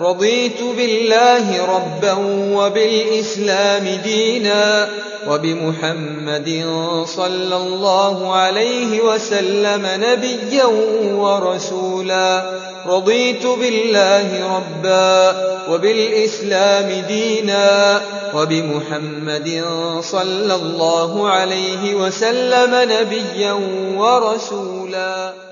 رضيت بالله ربا وبالإسلام دينا وبمحمد صلى الله عليه وسلم نبيا ورسولا. رضيت بالله ربا وبالإسلام دينا وبمحمد صلى الله عليه وسلم نبيا ورسولا.